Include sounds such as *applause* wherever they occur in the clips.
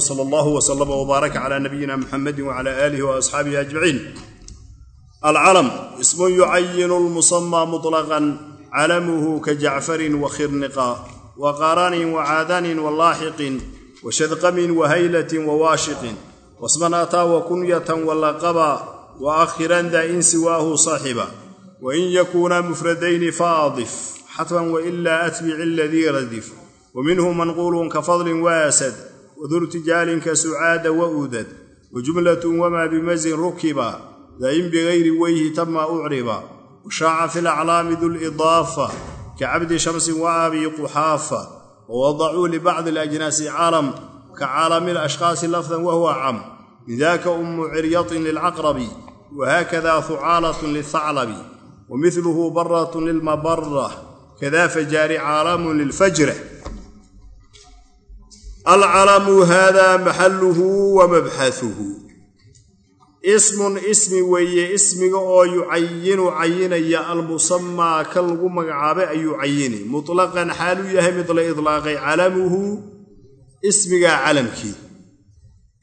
sal allahu wslama wbaaraka cala nabiyina muxamadi wcala aalihi waasxaabihi ajmaciin. Alcalam ismun yucayinu lmusamaa muطlaqan calamuhu ka jacfarin wakhirniqa waqaranin wacaadanin walaaxiqin washadqamin wahaylatin wawaashiqin wasman ataa wakunyatan walaqaba waakhiran da in siwaahu saaxiba wain yakuuna mufradayni faadif xatman waila atbici aladii radif waminhu manquulun kafadlin waasad wadurtijaalin kasucaada waudad wajumlatun wamaa bimazin rukiba dain bigayri weyhi tama ucriba washaaca fi laclaami dulidaafa kacabdi shamsin waabi quxaafa wawadacuu libacdi alajnaasi calam ka caalami alashkhaasi lafdan wahuwa cam min daka umu ciryatin lilcaqrabi wahakada hucaalatun lilthaclabi wamiluhu baratun lilmabara kada fajaari caalamun lilfajra alcalamu hada maxaluhu wa mabxahuhu ismun ismi weeye ismiga oo yucayinu cayinaya almusamaa ka lagu magacaabay ayuu cayini mutlaqan xaaluu yahay mid la idlaaqay calamuhu ismigaa calamkii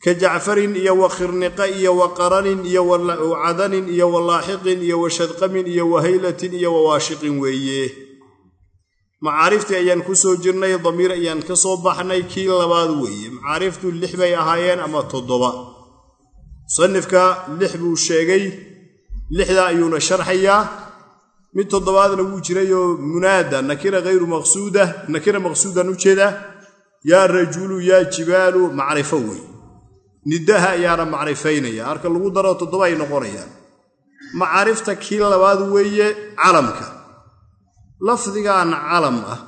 ka jacfarin iyo wa khirniqa iyo wa qaranin iyo wacadanin iyo wa laaxiqin iyo wa shadqamin iyo wa haylatin iyo wa waashiqin weeye macaariftii ayaan ku soo jirnay damiir ayaan ka soo baxnay kii labaad weeye. Macaariftu lix bay ahaayeen ama toddoba. Musanifka lix buu sheegay lixda ayuuna sharxayaa. Mid toddobaadna wuu jirayoo munaada nakira hayru maqsuuda nakira maqsuudan u jeeda. Yaa rajulu yaa jibaalu macrifo wey nidaha ayaana macrifaynaya. Marka lagu daro toddoba ay noqonayaan. Macaarifta kii labaad weeye calamka lafdigan calam ah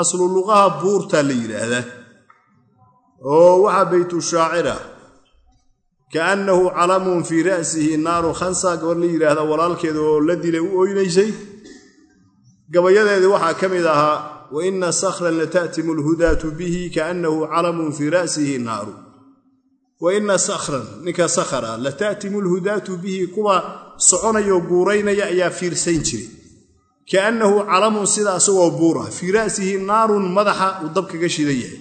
aslu luqaha buurtaa la yidhaahdaa oo waxaa baytu shaacira kaannahu calamun fii ra'sihi naaru khansa gabar la yidhaahda walaalkeeda oo la dilay u oynaysay. Gabayadeedii waxaa ka mid ahaa wa ina sakhran lata'timu alhudaatu bihi kaannahu calamun fii ra'sihi naaru. Wa ina sakhran ninka sakhara lata'timu alhudaatu bihi kuwa soconayoo guuraynaya ayaa fiirsan jiray kaannahu calamun sida asagoo buura fii ra'sihi naarun madaxa uu dab kaga shidan yahay.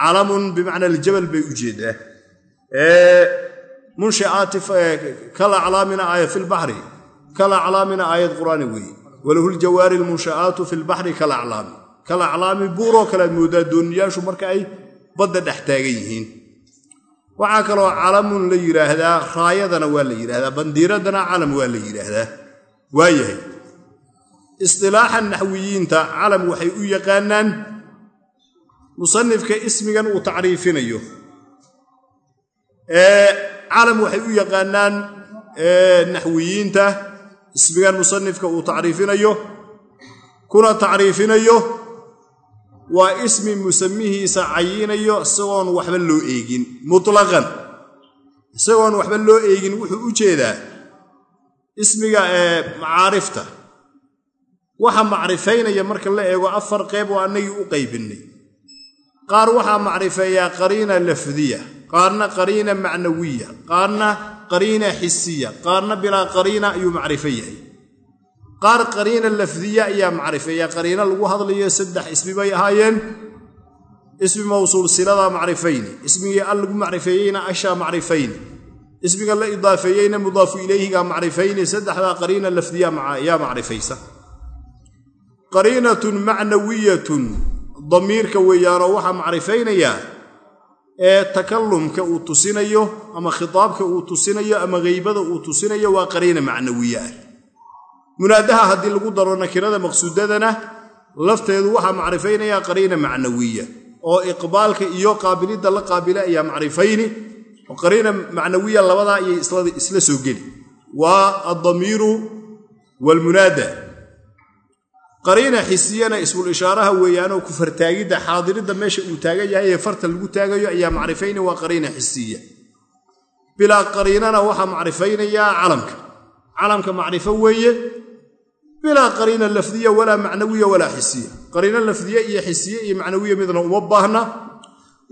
Calamun bimacna aljabal bay u jeedaa. Munshiaati kalaclaamina aaya fi lbaxri kalaclaamina aayad qur'aani weeye walahu ljawaari lmunsha'aatu fi lbaxri kalaclaami kalaclaami buuroo kalead moodaa dooniyaashu marka ay badda dhex taagan yihiin. Waxaa kaloo calamun la yidhaahdaa raayadana waa la yidhahdaa bandiiradana calam waa la yidhaahdaa waayahay istilaaxa naxwiyiinta calam waxay u yaqaanaan musanifka ismigan uu tacriifinayo. Calam waxay u yaqaanaan naxwiyiinta ismigan musanifka uu tacriifinayo kuna tacriifinayo waa ismi musamihiisa cayinayo isagoon waxba loo eegin mutlaqan. Isagoon waxba loo eegin wuxuu u jeedaa ismiga macaarifta waxa macrifaynaya marka la eego afar qeyb oo annagii u qaybinnay qaar waxaa macrifeeyaa qariina lafdiya qaarna qariina macnawiya qaarna qariina xisiya qaarna bilaa qariina ayuu macrifo yahay. Qaar qariina lafdiya ayaa macrifeeya qariina lagu hadlayo saddex ismi bay ahaayeen. Ismi mawsuul silada macrifayni ismigii al lagu macrifeeyeyna ashaa macrifayni. Ismiga la idaafeeyeyna mudaafu ilayhiga macrifayni saddexdaa qariina lafdiya yaa macrifaysa qariinatun macnawiyatun. Damiirka weeyaanoo waxaa macrifaynayaa ee takallumka uu tusinayo ama khitaabka uu tusinayo ama haybada uu tusinayo waa qariina macnawiye ah munaadaha haddii lagu daro nakirada maqsuudadana lafteedu waxaa macrifaynayaa qariina macnawiya oo iqbaalka iyo qaabilidda la qaabila ayaa macrifayni oo qariina macnawiya labadaa ayay isla soo geli. Waa addamiiru waalmunaada qariina xisiyana ismul ishaaraha weeyaanoo ku fartaagidda xaadiridda meesha uu taagan yahay ee farta lagu taagayo ayaa macrifayni waa qariina xisiya. Bilaa qariinana waxaa macrifaynayaa calamka. Calamka macrifo weeye bilaa qariina lafdiya walaa macnawiya walaa xisiya. Qariino lafdiye iyo xisiye iyo macnawiya midna uma baahna.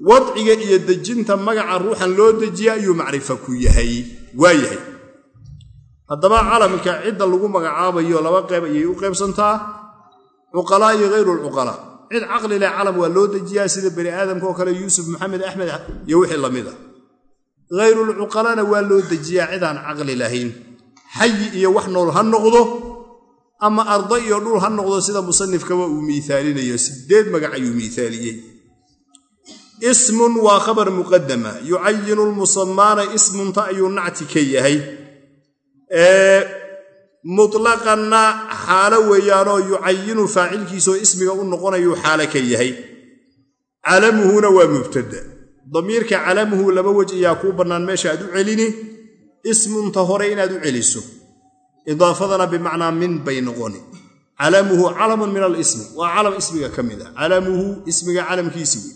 Wadciga iyo dejinta magaca ruuxan loo dejiya ayuu macrifo ku yahay waa haddaba calamka cidda lagu magacaabayo laba qayb ayay u qaybsantaa cuqalaa iyo hayru lcuqalaa cid caqli leh calam waa loo dejiyaa sida bani aadamka oo kale yuusuf maxamed axmed iyo wixii la mid a. Hayrulcuqalana waa loo dejiyaa cidaan caqli lahayn. Xayi iyo wax nool ha noqdo ama arda iyo dhul ha noqdo sida musanifkaba uu miaalinayo sideed magac ayuu miaaliyey ismun waa khabar muqadama yucayinu lmusamaana ismunta ayuu nacti ka yahay mutlaqanna xaalo weeyaanoo yucayinu faacilkiisaoo ismiga u noqonayuu xaalo ka yahay. Calamuhuna waa mubtada. Damiirka calamuhu laba wej ayaa kuu bannaan meesha aad u celini ismunta hore inaad u celiso. Idaafadana bimacnaa min bay noqoni. Calamuhu calamun min alismi waa calam ismiga ka mid a calamuhu ismiga calamkiisi wey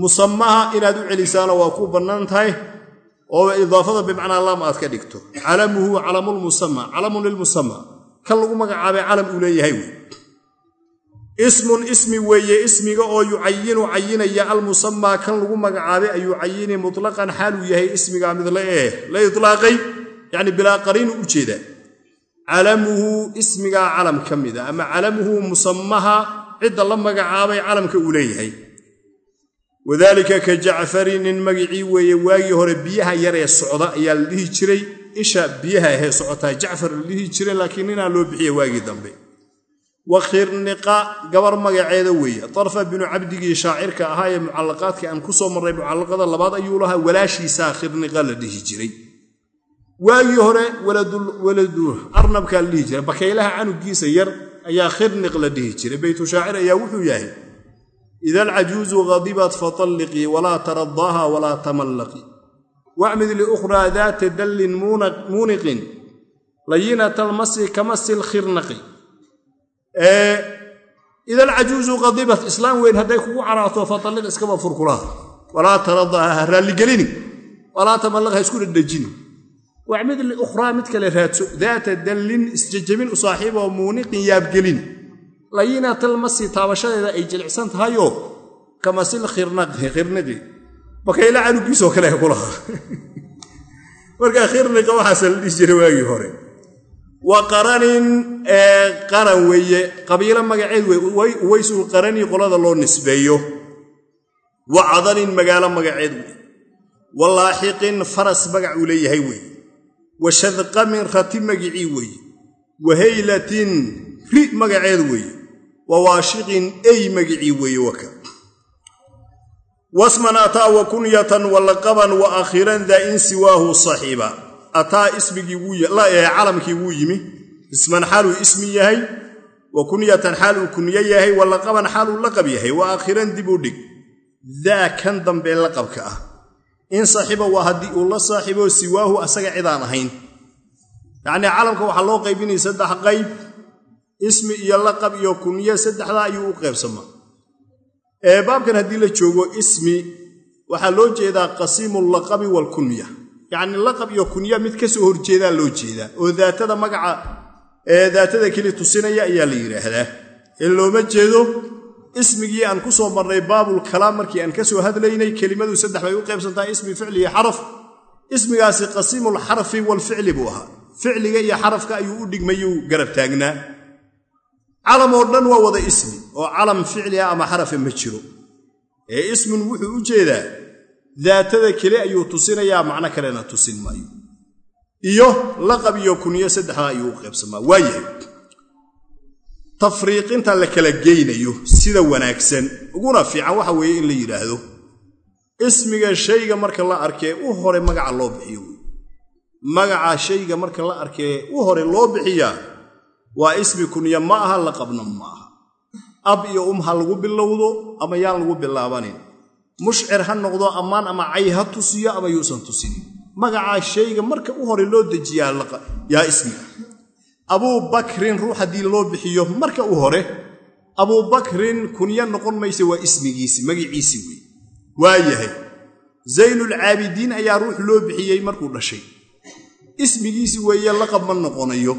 musamaha inaad u celisaana waa kuu bannaan tahay oo idaafada bimacnaa laam aad ka dhigto. Calamuhu calamulmusama calamun lilmusama kan lagu magacaabay calam uu leeyahay wey ismun ismi weeye ismiga oo yucayinu cayinaya almusamaa kan lagu magacaabay ayuu cayini mutlaqan xaaluu yahay ismigaa mid laeh la ilaaqay yani bilaa qariinu u jeeda calamuhu ismigaa calam ka mida ama calamuhu musamaha cidda la magacaabay calamka uu leeyahay wadaalika ka jacfari nin magicii weeye waagii hore biyaha yaree socda ayaa la dhihi jiray. Isha biyaha ahee socotaa jacfar la dhihi jiray laakiin ninaa loo bixiya waagii dambe. Wa khirniqa gabar magaceeda weeye. Darfa binu cabdigii shaacirka ahaa ee mucallaqaadka aan ku soo marray mucallaqada labaad ayuu lahaa walaashiisaa khirniqa la dhihi jiray. Waagii hore waladu arnabkaa la dhihi jiray. Bakaylaha canugiisa yar ayaa khirniq la dhihi jiray. Beytu shaacir ayaa wuxuu yahay ida alcajuuzu hadibat fatalliqii walaa taradaaha walaa tamallaqii wacmid liukhraa daata dallin muuniqin layinata almasi kamasi lkhirnaqi ida alcajuuzu hadibat islaam weyn hadday kugu caraato fatalliq iskaba furkulaha walaa taradaaha ha raalligelini walaa tamallaq ha isku dhedhejini wacmid liukhraa mid kale raadso daata dallin isjejabin u saaxiiboo muuniqin yaabgelin layinatalmasi taabashadeeda ay jilicsan tahayoo kamasil khirniqi bakayla canugiisoo kale kulaha *laughs* marka khirniqa waxaase la dhihi jiray waagii hore. Wa qaranin qaran weeye qabiilo magaceed wey uwaysul qarani qolada loo nisbeeyo. Wa cadanin magaalo magaceed wey wa laaxiqin faras magac uu leeyahay weeye wa shadqamin rati magicii weeye wa haylatin ri magaceed weeye wa waashiqin ey magicii weeye waka wasman ataa wa kunyatan wa laqaban wa akhiran daa in siwaahu saxiiba ataa calamkii wuu yimi isman xaaluu ismi yahay wa kunyatan xaal uu kunyo yahay wa laqaban xaaluu laqab yahay wa aakhiran dib u dhig daa kan dambee laqabka ah in saaxiiba waa haddii uu la saaxiibo siwaahu asaga cidaan ahayn yacnii calamka waxaa loo qaybinaya saddex qayb ismi iyo laqab iyo kunyo saddexdaa ayuu u qaybsamaa baabkan haddii la joogo ismi waxaa loo jeedaa qasiimu laqabi waalkunya yacni laqab iyo kunya mid ka soo horjeedaa loo jeedaa oo daatada magaca daatada keli tusinaya ayaa la yidhaahdaa. Ee looma jeedo ismigii aan ku soo marnay baabul kalaam markii aan ka soo hadlaynay kelimadu saddex bay u qaybsantaha ismi ficli iyo xaraf. Ismigaasi qasiimul xarfi walficli buu ahaa. Ficliga iyo xarafka ayuu u dhigmayuu garab taagnaa calam oo dhan waa wada ismi oo calam ficli ah ama xarafa ma jiro. Ee ismun wuxuu u jeedaa daatada keli ayuu tusinayaa macno kalena tusin maayo. Iyo laqab iyo kunyo saddexdaa ayuu u qaybsamaa. Waayahay tafriiqinta la kala geynayo sida wanaagsan uguna fiican waxa weeye in la yidhaahdo. Ismiga shayga marka la arkee u hore magaca loo bixiyo. Wey magaca shayga marka la arkee u hore loo bixiyaa waa ismi kunya ma aha laqabna ma aha. Ab iyo um ha lagu bilowdo ama yaan lagu bilaabanin. Mushcir ha noqdo ammaan ama cay ha tusiyo ama yuusan tusinin. Magacaa shayga marka u hore loo dejiyaa yaa ismi. Abuu bakrin ruux haddii loo bixiyo marka u hore abuubakrin kunyo noqon mayse waa ismigiisi magiciisi wey waa yahay. Zaynulcaabidiin ayaa ruux loo bixiyey markuu dhashay. Ismigiisi weeye laqab ma noqonayo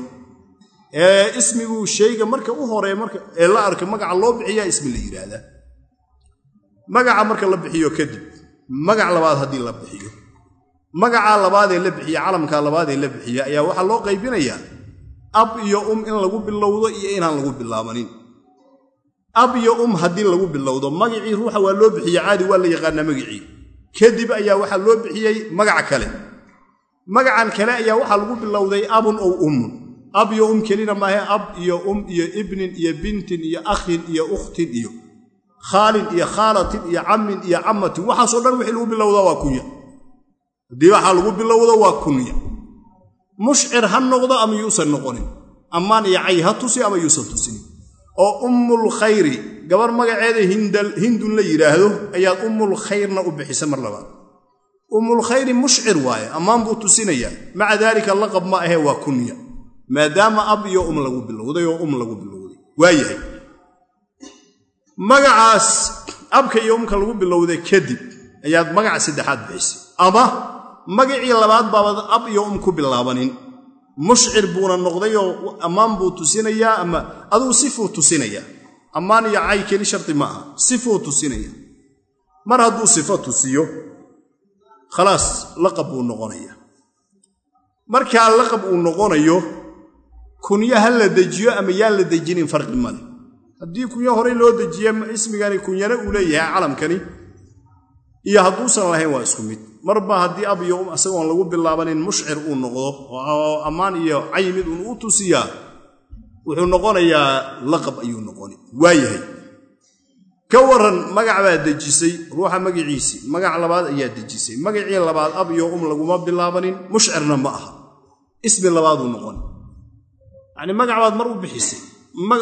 ismigu shayga marka u hore ee la arka magaca loo bixiyaa ismi la yidhaahdaa magaca marka la bixiyo kadib magac labaad haddii la bixiyo. Magacaa labaadee la bixiya calamkaa labaadee la bixiya ayaa waxaa loo qaybinayaa ab iyo um in lagu bilowdo iyo inaan lagu bilaabanin ab iyo um haddii lagu bilowdo magacii ruuxa waa loo bixiye caadi waa la yaqaanaa magacii kadib ayaa waxaa loo bixiyey magac kale. Magacan kale ayaa waxaa lagu bilowday abun ow ummun ab iyo um kelina maahe ab iyo um iyo ibnin iyo bintin iyo akhin iyo ukhtin iyo khaalin iyo khaalatin iyo cammin iyo cammatin. Waxaasoo dhan wixii lagu bilowdaa waa kunya. Haddii waxaa lagu bilowdo waa kunya. Mushcir ha noqdo ama yuusan noqonin. Ammaan iyo cay ha tusi ama yuusan tusin oo ummul khayri gabar magaceeda hindun la yidhaahdo ayaad ummul khayrna u bixisa mar labaad. Ummul khayri mushcir waaye ammaan buu tusinayaa maca daalika laqab ma ahee waa kunya maadaama ab iyo um lagu bilowday oo um lagu bilowday. Waayahay magacaas abka iyo umka lagu bilowday kadib ayaad magaca saddexaad bixisay. Ama magacii labaad baabad ab iyo um ku bilaabanin. Mushcir buuna noqdayoo ammaan buu tusinayaa ama aduu sifuu tusinayaa ammaan iyo cay keli shardi ma aha. Sifuu tusinaya. Mar hadduu sifo tusiyo khalaas laqab buu noqonayaa. Markaa laqab uu noqonayo kunyo ha la dejiyo ama yaan la dejinin farqi male haddii kunyo horey loo dejiye ismigani kunyana uu leeyahay calamkani iyo hadduusan lahayn waa isku mid. Marba haddii ab iyo um isagoon lagu bilaabanin mushcir uu noqdo oo ammaan iyo cayimid uun u tusiyaa wuxuu noqonayaa laqab ayuu noqoni. Waayahay ka waran magac baad dejisay ruuxa magaciisii magac labaad ayaa dejisay. Magacii labaad ab iyo um laguma bilaabanin mushcirna ma aha. Ismi labaaduu noqoni yacni magac baad mar u bixisay.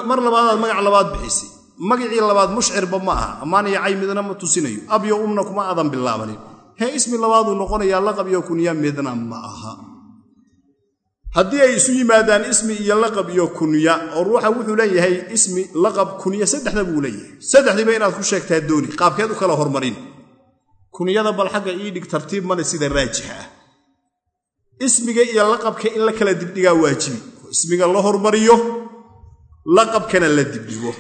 Mar labaadaad magac labaad bixisay. Magacii labaad mushcirba ma aha. Ammaan iyo cay midna ma tusinayo. Ab iyo umna kuma aadan bilaabanin hee ismi labaaduu noqonayaa laqab iyo kunya midna ma aha. Haddii ay isu yimaadaan ismi iyo laqab iyo kunya oo ruuxa wuxuu leeyahay ismi laqab kunya saddexda buu leeyahay. Saddexdiiba inaad ku sheegtaa dooni. Qaabkeed u kala hormarin. Kunyada bal xagga ii dhig tartiib male sida raajixa ah. Ismiga iyo laqabka in la kala dibdhigaa waajibi ismiga la hormariyo laqabkana la dibdhigo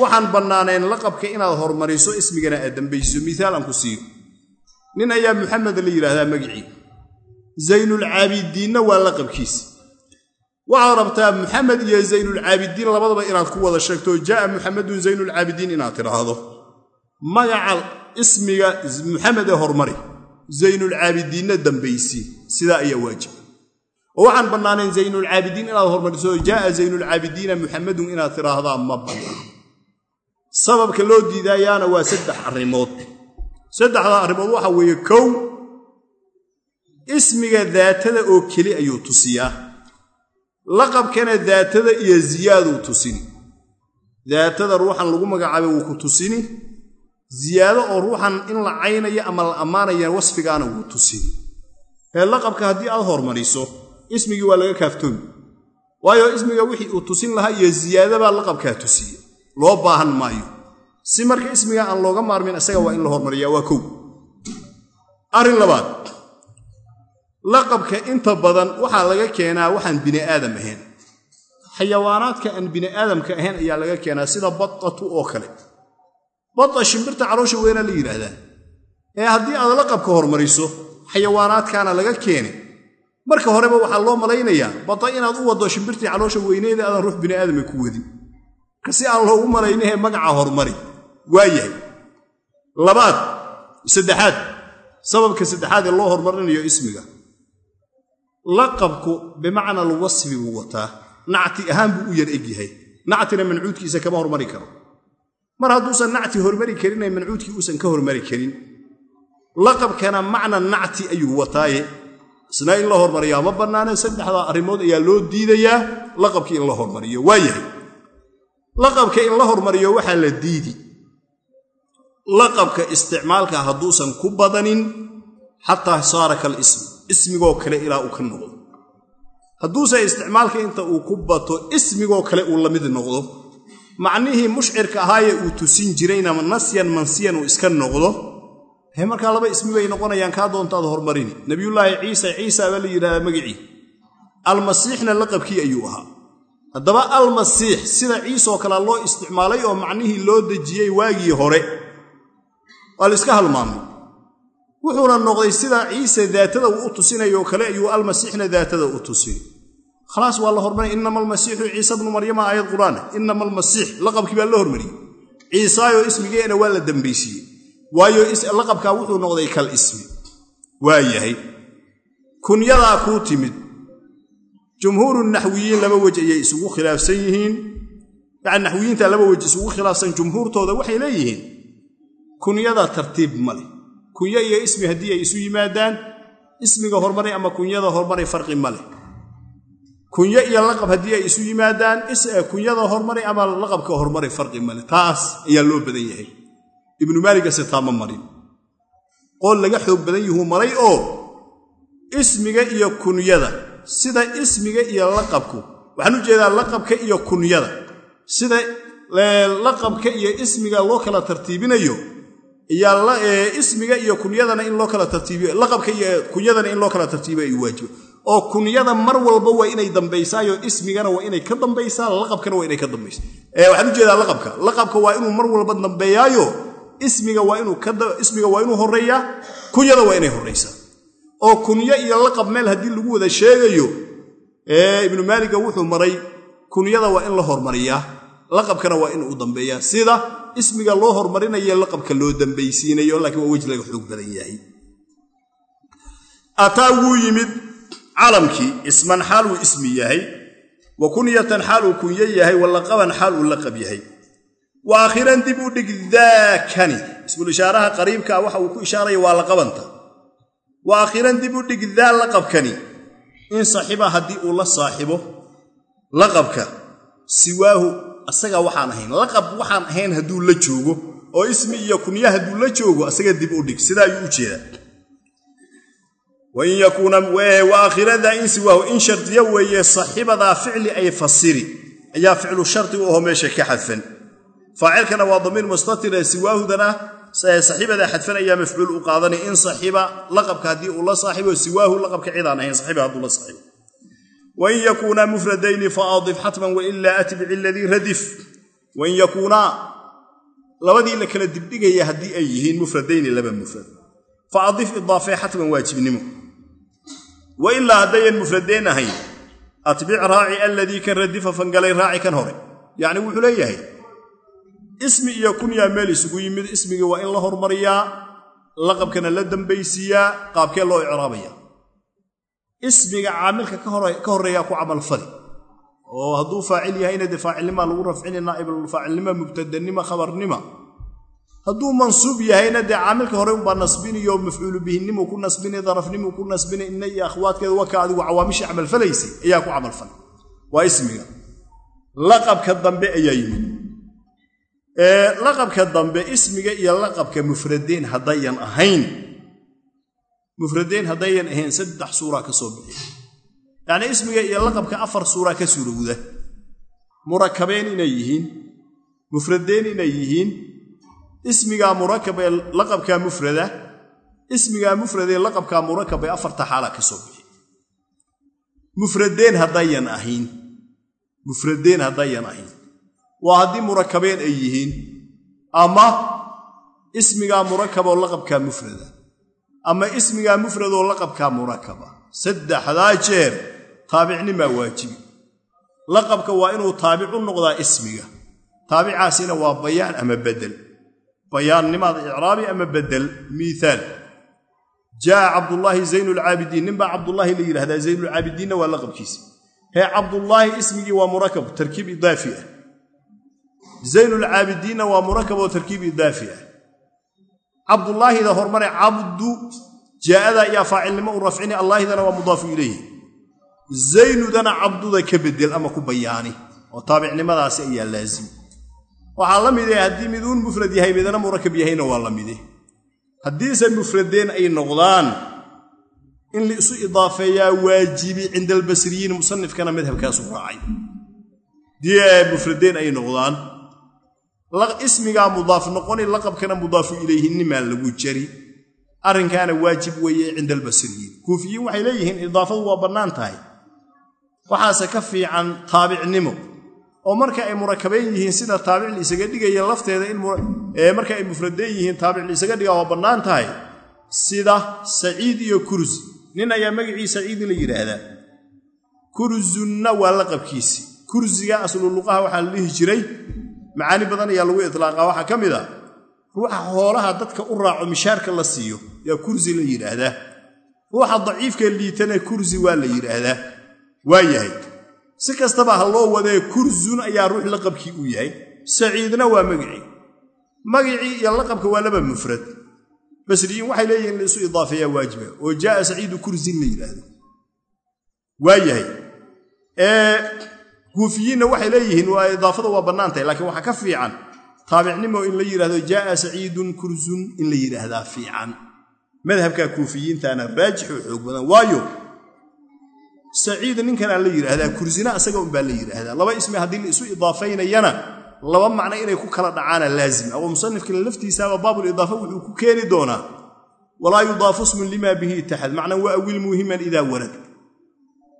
waxaan bannaanayn laqabka inaad hormariso ismigana aad dambayso. Miaal aan ku siiyo nin ayaa muxamed la yidhaahdaa magicii. Zaynulcaabidiinna waa laqabkiisi waxaad rabtaa muxamed iyo zaynulcaabidiin labadaba inaad ku wada sheegto jaaa muxamedun zaynulcaabidiin inaad tidhaahdo. Magaca ismiga muxamed ee hormari zaynulcaabidiinna dambaysi. Sidaa ayaa waajib oo waxaan bannaanayn zaynulcaabidiin inaad hormariso jaaa zaynulcaabidiina muxamedun inaad tidhaahdaa ma bannaan sababka loo diidaayaana waa saddex arrimood. Saddexda arrimood waxa weeye kow ismiga daatada oo keli ayuu tusiyaa. Laqabkana daatada iyo ziyaaduu tusini. Daatada ruuxan lagu magacaabay wuu ku tusini. Ziyaado oo ruuxan in la caynayo ama la ammaanaya wasfigaana wuu tusini. Ee laqabka haddii aad hormariso ismigii waa laga kaaftoomi. Waayo ismiga wixii uu tusin lahaa iyo ziyaadabaa laqabkaa tusiya loo baahan maayo. Si marka ismiga aan looga maarmin isaga waa in la hormariyaa waa kow. Arrin labaad. Laqabka inta badan waxaa laga keenaa waxaan bini aadam ahayn. Xayawaanaadka aan bini aadamka ahayn ayaa laga keenaa sida badatu oo kale. Bada shimbirta caloosha weynaa la yidhaahdaa. Ee haddii aad laqabka hormariso xayawaanaadkaana laga keene marka horeba waxaa loo malaynayaa bada inaad u waddo shimbirtii caloosha weyneeda aadan ruux bini aadama ku wadin. Kasi aan loogu malaynahee magaca hormari waa yahay labaad saddexaad. Sababka saddexaad ee loo hormarinayo ismiga. Laqabku bimacna alwasfi buu wataa. Nacti ahaan buu u yar egyahay nactina mancuudkiisa kama hormari karo. Mar hadduusan nacti hormari karinee mancuudkii uusan ka hormari karin. Laqabkana macna nacti ayuu wataaye isna in la hormariyaa ma bannaane saddexdaa arrimood ayaa loo diidayaa? Laqabkii in la hormariyo waa yahay. Laqabka in la hormariyo waxaa la diidi. Laqabka isticmaalka hadduusan ku badanin xataa saara kal ismi ismigoo kale ilaa uu ka noqdo. Hadduusan isticmaalka inta uu ku bato ismigoo kale uu la mid noqdo. Macnihii mushcirka ahaayee uu tusin jirayna nasyan mansiyan uu iska noqdo he markaa laba ismi bay noqonayaan kaa doontaad hormarini nabiyullaahi ciisa ciisa baa la yidhahdaa magicii. Almasiixna laqabkii ayuu ahaa. Haddaba almasiix sida ciiseoo kale loo isticmaalay oo macnihii loo dejiyey waagii hore waa la iska halmaamay. Wuxuuna noqday sida ciise daatada uu u tusinayoo kale ayuu almasiixna daatada u tusin. Khalaas waa la hormaray inama almasiixu ciisa bnu maryama aayad qur'aan. Inama almasiix laqabkii baa la hormariyey. Ciisaayoo ismigeena waa la dambaysiiyey waayo laqabkaa wuxuu noqday kal ismi. Waa yahay. Kunyadaa kuu timid. Jumhuuru naxwiyiin laba wej ayay isugu khilaafsan yihiin. Yani naxwiyiinta laba wej isugu khilaafsan jumhuurtooda waxay leeyihiin kunyada tartiib ma leh. Iyo ismi haddii ay isu yimaadaan ismiga hormaray ama kunyada hormaray farqi ma leh. Kunyo iyo laqab haddii ay isu yimaadaan kunyada hormaray ama laqabka hormaray farqi ma leh. Taas ayaa loo badan yahay ibnu maaligase taama marin. Qool laga xoog badan yuhuu maray oo ismiga iyo kunyada sida ismiga iyo laqabku. Waxaan u jeedaa laqabka iyo kunyada sida laqabka iyo ismiga loo kala tartiibinayo ismiga iyo kunyadana in loo kala tartiibiyo laqabka iyo kunyadana in loo kala tartiibiyo ay waajibo oo kunyada mar walba waa inay dambaysaayo ismigana waa inay ka dambaysaa laqabkana waa inay ka dambaysaa. Waxaan u jeedaa laqabka. Laqabka waa inuu mar walba dambeeyaayo ismiga waa inuu horeeyaa kunyada waa inay horaysaa oo kunyo iyo laqab meel haddii lagu wada sheegayo ibnu maaliga wuxuu maray kunyada waa in la hormariyaa laqabkana waa inuu dambeeyaa. Sida ismiga loo hormarinayo laqabka loo dambaysiinayo laakiin waa wej laga xoog badan yahay. Ataa wuu yimid calamkii isman xaal uu ismi yahay wa kunyatan xaal uu kunyo yahay wa laqaban xaal uu laqab yahay wa aakhiran dib u dhig daakani ismulishaaraha qariibkaa waxa uu ku ishaaraya waa laqabanta wa aakhiran dib u dhig daa laqabkani. In saxiba haddii uu la saaxibo laqabka siwaahu asaga waxaan ahayn. Laqab waxaan ahayn hadduu la joogo oo ismi iyo kunya hadduu la joogo asaga dib u dhig. Sidaa ayuu u jeedaa. Wain yakuuna wa aakhiradaa in siwaahu in shardiyo weeye saxibadaa ficli ay fasiri. Ayaa ficlu shardi u aho meesha ka xadfan faacilkana waa damiir mustatire siwaahudana saxiibada xadfan ayaa mafcuul u qaadanay in saxiiba laqabka haddii uu la saaxibo siwaahu laqabka cidaan ahayn saxiiba hadduu la saaxibo wain yakuunaa mufradayni faadif xatman wailaa atbici aladii radif. Wain yakuunaa labadii la kala dibdhigaya haddii ay yihiin mufradayni laba mufrad. Faadif idaafee xatman waajibnimo. Wailaa haddayan mufradayn ahayn atbic raaci aladii kan radifa fangalay raaci kan hore. Yacni wuxuu leeyahay ismi iyo kunyaa meel isugu yimid ismigii waa in la hormariyaa laqabkana la dambaysiiyaa qaabkee loo icraabaya. Ismiga caamilka ka horreeyaa ku camalfali oo hadduu faacil yahayna dee faacilnimaa lagu rafcini naa'ibulfaacilnima mubtadanima khabarnima. Hadduu mansuub yahayna dee caamilka hore unbaa nasbiniyo mafcuulu bihinnimu ku nasbini darafnimu ku nasbini inna iyo akhwaadkeeda waka adigu cawaamishii camalfalaysay ayaa ku camalfalay waa ismiga. Laqabka dambe ayaa yimid laqabka dambe ismiga iyo laqabka mufradayn haddayan ahayn. Mufradayn haddayan ahayn saddex suuraa ka soo bixiya yacnii ismiga iyo laqabka afar suuraa ka suurowda murakabeen inay yihiin. Mufradayn inay yihiin. Ismigaa murakab ee laqabkaa mufrada. Ismigaa mufradee laqabkaa murakab ee afarta xaalaa ka soo bixiya mufradeen haddayan ahayn. Mufradeen haddayan ahayn waa haddii murakabeen ay yihiin ama ismigaa murakaboo laqabkaa mufrada. Ama ismigaa mufradoo laqabkaa murakaba saddexdaa jeer taabicnimaa waajibi laqabka waa inuu taabic u noqdaa ismiga. Taabicaasina waa bayaan ama bedel. Bayaannimaada icraabi ama bedel miiaal jaa'a cabdullaahi zaynulcaabidiin ninbaa cabdullaahi la yidhahdaa zaynulcaabidiinna waa laqabkiisa. Hee cabdullaahi ismigii waa murakab tarkiib idaafi ah zaynulcaabidiinna waa murakab oo tarkiib idaafi ah cabdullaahida hormare cabdu jaa'ada ayaa faacilnimo u rafcini allaahidana waa mudaafu ilayhi zaynudana cabduda ka bedel ama ku bayaani oo taabicnimadaasi ayaa laazim waxaa la mide haddii miduun mufrad yahay midana murakab yahayna waa la mide haddiise mufradeen ay noqdaan in la isu idaafeeyaa waajibi cinda albasriyiin musanifkana madhabkaasu raacay mufradeen ay noqdaan ismigaa mudaaf noqoni laqabkana mudaafu ilayhinimaa lagu jari. Arrinkaana waajib weeye cinda albasriyiin kuufiyiin waxay leeyihiin idaafadu waa bannaan tahay. Waxaase ka fiican taabicnimo. Oo marka ay murakabeen yihiin sida taabic laisaga dhigaya lafteeda marka ay mufradeen yihiin taabic laisaga dhigaa waa bannaan tahay. Sida saciid iyo kursi. Nin ayaa magacii saciidi la yidhaahdaa. Kurzunna waa laqabkiisi. Kursiga asluluqaha waxaa la dhihi jiray macaani badan ayaa lagu itlaaqa waxaa ka mid a ruuxa hoolaha dadka u raaco mishaarka la siiyo yaa kursi la yidhaahdaa. Ruuxa daciifka liitana kursi waa la yidhaahdaa. Waa yahay. Si kastaba ha loo wadee kurzun ayaa ruux laqabkii u yahay. Saciidna waa magicii. Magicii iyo laqabka waa laba mufrad. Basriyiin waxay leeyihiin laisu idaafeeyaa waajiba oo jaaa saciidu kursin la yidhaahdo. Waa yahay kuufiyiinna waxay leeyihiin waa idaafada waa bannaantahay laakiin waxaa ka fiican taabicnimo in la yidhahdo jaaa saciidun kursun in la yidhaahdaa fiican. Madhabka kuufiyiintaana raajix oo xoog badan. Waayo saciid ninkanaa la yidhaahdaa kursina asaga unbaa la yidhaahdaa laba ismi haddii la isu idaafaynayana laba macno inay ku kala dhacaana laazim. Abu musanifkina laftiisaaba baabulidaafa wuxuu ku keeni doonaa walaa yudaafu smun lima bihi itaxad macnan waa awil muhiman idaa warad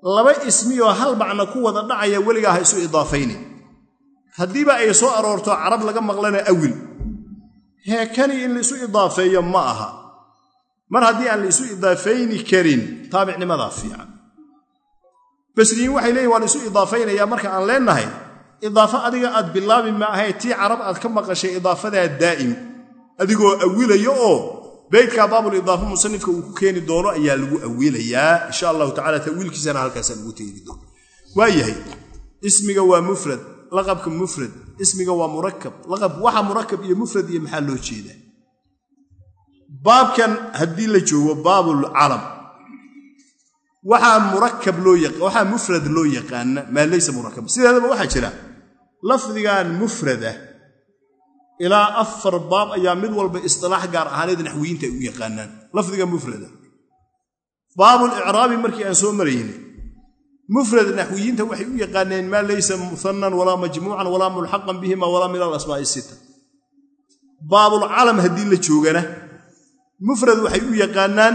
laba ismiyoo hal macno ku wada dhacaya weligaa ha isu idaafaynin. Haddiiba ay soo aroorto carab laga maqlana awil. Heekani in laisu idaafeeyo ma aha. Mar haddii aan la isu idaafayni karin taabicnimadaa fiican. Basriyiin waxay leeyihiin waa la isu idaafaynayaa marka aan leennahay idaafo adiga aad bilaabi ma ahayd tii carab aad ka maqashay idaafadaa daa'im. Adigoo awilayo oo beydkaa baabul idaafa musanifka uu ku keeni doono ayaa lagu awilayaa insha allahu tacala tawiilkiisana halkaasa lagu teegi doono. Waa yahay ismiga waa mufrad laqabka mufrad ismiga waa murakab laqab waxa murakab iyo mufrad iyo maxaa loo jeedaa? Baabkan haddii la joogo baabul calam waxaa murakab loo waxaa mufrad loo yaqaana maa laysa murakab sideedaba waxaa jira lafdigan mufrada ilaa afar baab ayaa mid walba istilaax gaar ahaaneed naxwiyiinta ay u yaqaanaan. Lafdiga mufrada. Baabul icraabi markii aan soo marayni mufrad naxwiyiinta waxay u yaqaaneen maa laysa muhanan walaa majmuucan walaa mulxaqan bihima walaa min alasmaa'i sita baabul calam haddii la joogana mufrad waxay u yaqaanaan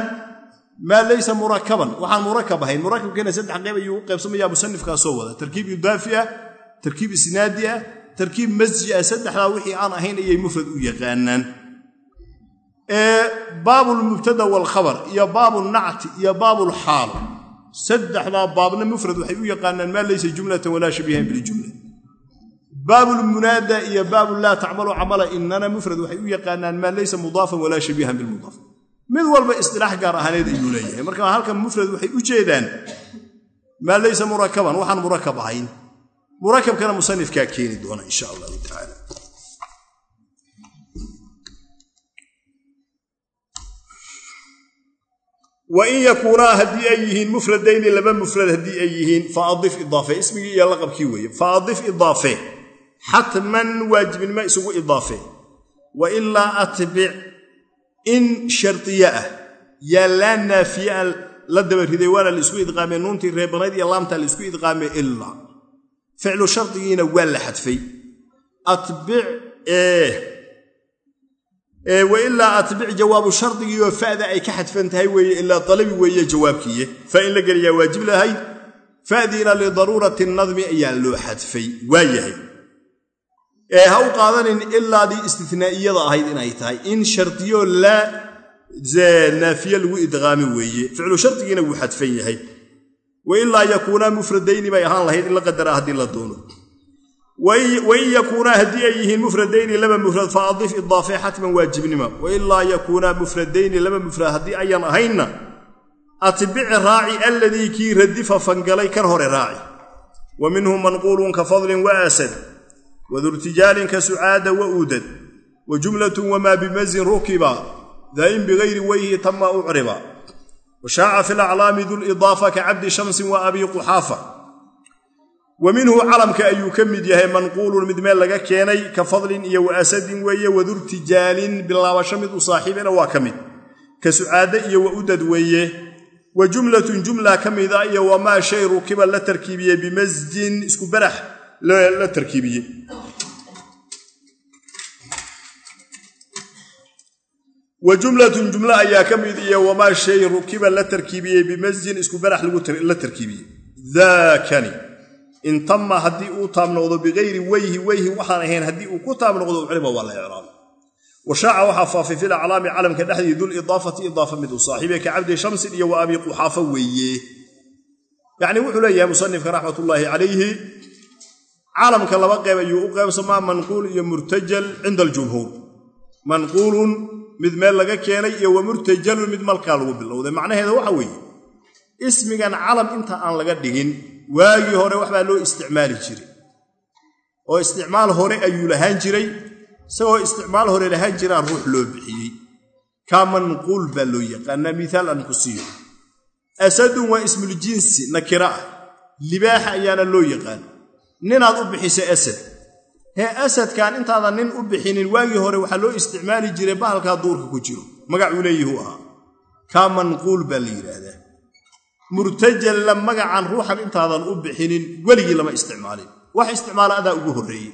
maa laysa murakaban. Waxaan murakab ahayn. Murakabkeena saddex qeyb ayuu u qaybsamayaa musanifkaa soo wada. Tarkiib idaafi ah tarkiib isnaadi ah tarkiib masji ah saddexdaa wixii aan ahayn ayay mufrad u yaqaanaan. Baabulmubtada waalkhabar iyo baabulnacti iyo baabulxaal saddexdaa baabna mufrad waxay u yaqaanaan maa laysa jumlatan walaa shabiihan biljumla baabulmunaada iyo baabul laa tacmalu camala inana mufrad waxay u yaqaanaan maa laysa mudaafan walaa shabiihan bilmudaaf mid walba istilaax gaar ahaaneed ayuu leeyahay. Marka halkan mufrad waxay u jeedaan maa laysa murakaban waxaan murakab ahayn murakabkana musanifkaa keeni doona insha allahu tacaala. Wa in yakuunaa haddii ay yihiin mufradayni laba mufrad haddii ay yihiin faadif idaafe. Ismigii iyo laqabkii weeye. Faadif idaafe. Xatman waajibnimo isugu idaafe. Wa ilaa atbic in shardiye ah. Yaa laa naafiya la dabariday waana la isku idqaamee nuuntii reebanayd iyo laamtaa la isku idqaamee ilaa ficlu shardigiina waa la xadfay atbic wa ilaa atbic jawaabu shardigiioo fa'da ay ka xadfan tahay weeye ilaa dalabi weeye jawaabkiiye fa in la geliyaa waajib lahayd fa'diina lidaruurati nadmi ayaa loo xadfay waa yahay ha u qaadanin ilaadii istinaa'iyada ahayd inay tahay in shardiyo laa naafiye lagu idqaami weeye ficlu shardigiina wuu xadfan yahay wa ilaa yakuunaa mufradayni bay ahaan lahayd in la qadara haddii la doono. Wain yakuunaa haddii ay yihiin mufradayni laba mufrad fa adif idaafe xatman waajibnima. Wailaa yakuunaa mufradayni laba mufrad haddii ayaan ahaynna atbic raaci alladii kii radifa fangalay kan hore raaci. Wa minhum manquulun ka fadlin wa asad wadurtijaalin ka sucaada wa uudad wa jumlatun wamaa bimazin rukiba daa'in bigayri weyhi tama ucriba wa shaaca fi laclaami dulidaafa ka cabdi shamsin wa abi quxaafa wa minhu calamka ayuu ka mid yahay manquulun mid meel laga keenay ka fadlin iyo wa asadin weeye wadurtijaalin bilaabasho mid u saaxiibina waa ka mid ka sucaade iyo wa udad weeye wa jumlatun jumla ka mida iyo wamaa shay rukiba la tarkiibiyey bimasjin isku barax la tarkiibiyey wa jumlatun jumlo ayaa ka mid iyo wamaa shay rukiba la tarkiibiyey bimasjin isku barax la tarkiibiyey daakani in tama haddii uu taab noqdo bikayri weyhi weyhi waxaan ahayn haddii uu ku taab noqdo ucriba waa la icraaba wa shaaca waxaa faafay fil aclaami calamka dhexdii dulidaafati idaafa mid u saaxiibe ka cabdi shamsin iyo wa abi quxaafa weeye. Yacni wuxuu leeyahay musanifka raxmatullaahi calayhi calamka laba qeyb ayuu u qaybsamaa manquul iyo murtajal cinda mid meel laga keenay iyo wa murtajalun mid malkaa lagu bilowday. Macnaheeda waxa weeye ismigan calam inta aan laga dhigin waagii hore waxbaa loo isticmaali jiray. Oo isticmaal hore ayuu lahaan jiray isagoo isticmaal hore lahaan jiraa ruux loo bixiyey. Kaa manquul baa loo yaqaanaa miaal aan ku siiyo. Asadun waa ismuljinsi nakira ah. Libaaxa ayaana loo yaqaan. Ninaad u bixisay asad hee asadkan intaadan nin u bixinin waagii hore waxaa loo isticmaali jiray bahalkaa duurka ku jiro. Magacuu leeyihuu ahaa. Kaa manquul baa la yidhaahdaa. Murtajalla magacan ruuxan intaadan u bixinin weligii lama isticmaalin. Wax isticmaala adaa ugu horreeyey.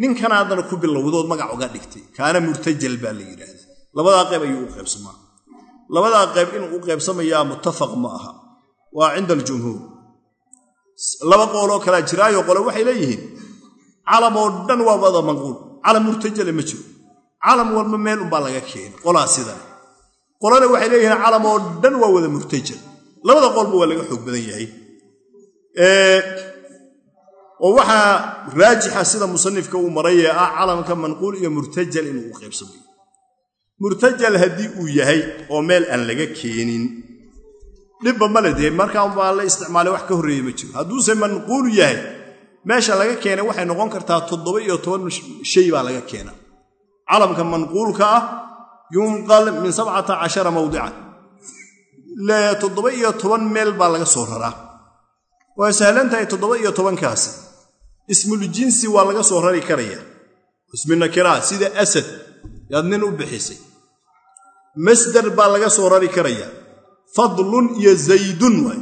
Ninkanaadana ku bilowdood magac uga dhigtay. Kaana murtajal baa la yidhaahdaa. Labadaa qayb ayuu u qaybsamaa. Labadaa qayb inuu u qaybsamayaa muttafaq ma aha. Waa cinda aljumhuur. Laba qooloo kalaa jiraayo qole waxay leeyihiin calam oo dhan waa wada manquul. Calam murtajale ma jiro. Calam walba meel unbaa laga keenay. Qolaa sidane qolana waxay leeyihiin calam oo dhan waa wada murtajal. Labada qolba waa laga xoog badan yahay. Oo waxaa raajixa sida musanifka uu maray ee ah calamka manquul iyo murtajal inuu u qaybsamayo murtajal haddii uu yahay oo meel aan laga keenin dhibba male dee markaan baa la isticmaalay wax ka horreeye ma jiro. Hadduuse manquulu yahay meesha laga keenay waxay noqon kartaa shay baa laga keena calamka manquulka ah yunqal min toban meel baa laga soo raraa. Waa sahlan tahay toddoba iyo tobankaasi ismuljinsi waa laga soo rari karaya. Ismi nakiraa sida asad yaad nin u bixisay. Masdar baa laga soo rari karaya. Fadlun iyo zaydun waay.